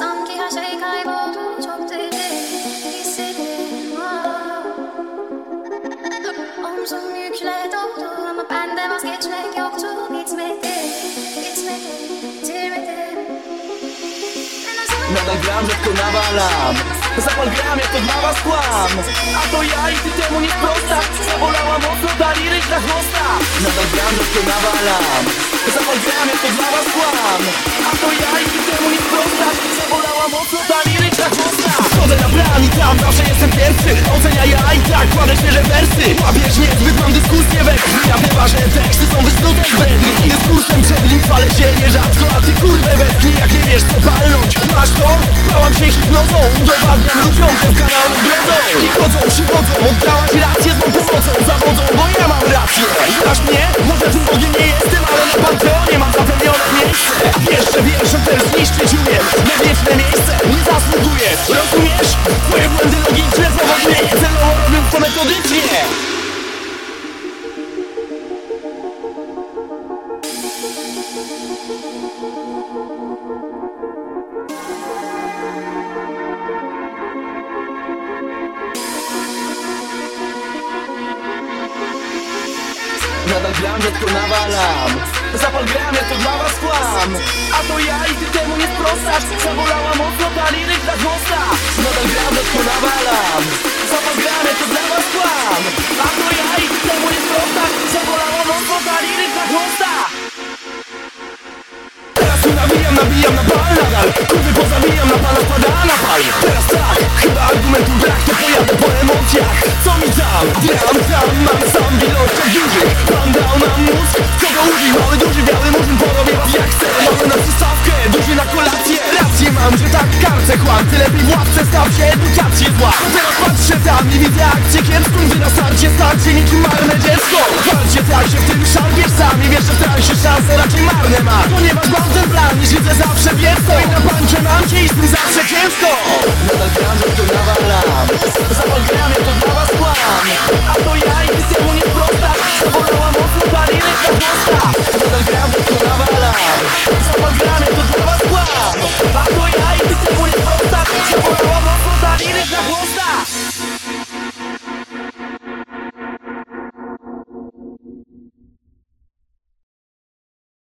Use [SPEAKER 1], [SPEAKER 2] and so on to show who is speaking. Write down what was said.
[SPEAKER 1] Sanki
[SPEAKER 2] Nadal gram, rzadko nawalam. Zapal gram, jak to dla was kłam. A to ja i ty temu nie prosta. Zabolała mocno, dali ryć na chłosta Nadal gram, rzadko nawalam. Zapal gram, jak to dla was kłam. A to ja Wchodzę na plan i tam zawsze jestem pierwszy. Ocenia ja i tak kładę świeże wersy. Łapiesz niezbyt mam dyskusję we krwi. A te ważne teksty są wysnute z bredni Dyskursem przed nim chwalę się nierzadko A ty kurwę wetknij jak nie wiesz co palnąć. Masz to? Bałam się hipnozą. Udowadniam ludziom, że w kanału bredzą Nadal gram, rzadko nawalam. Zapal gram, to dla was kłam. A to ja i ty temu nie sprostasz. Zabolała mocno ta liryczna chłosta Nadal Tu nawijam, nabijam na bal nadal. Kurwy pozabijam, na pana spada na pal. Teraz tak, chyba argumentu brak To pojadę po emocjach. Co mi tam? Gram tam, mam sam w ilościach dużych Pan dał nam mózg, co użyj Mały, duży, biały murzyn porobię was jak chcę Mały na przystawkę, duży na kolację. Rację mam, że tak karcę chłam Ty lepiej w łapce staw się, edukację zła. Teraz patrzę tam i widzę akcję kiepską Wy na starcie starcie niczym marne dziecko. Walcie tak się w tym szarpiesz Staraj się szanse raczej marne ma. Ponieważ mam ten plan i życie zawsze wiewko I na pańcze mam cię i z tym zawsze ciężko Nadal gram, że to nawalam Zawal gram, ja to dla was kłam. A to ja i ty temu nie prosta. Zawolała mocno, pali rynek na Nadal gram, że to nawalam Zawal gram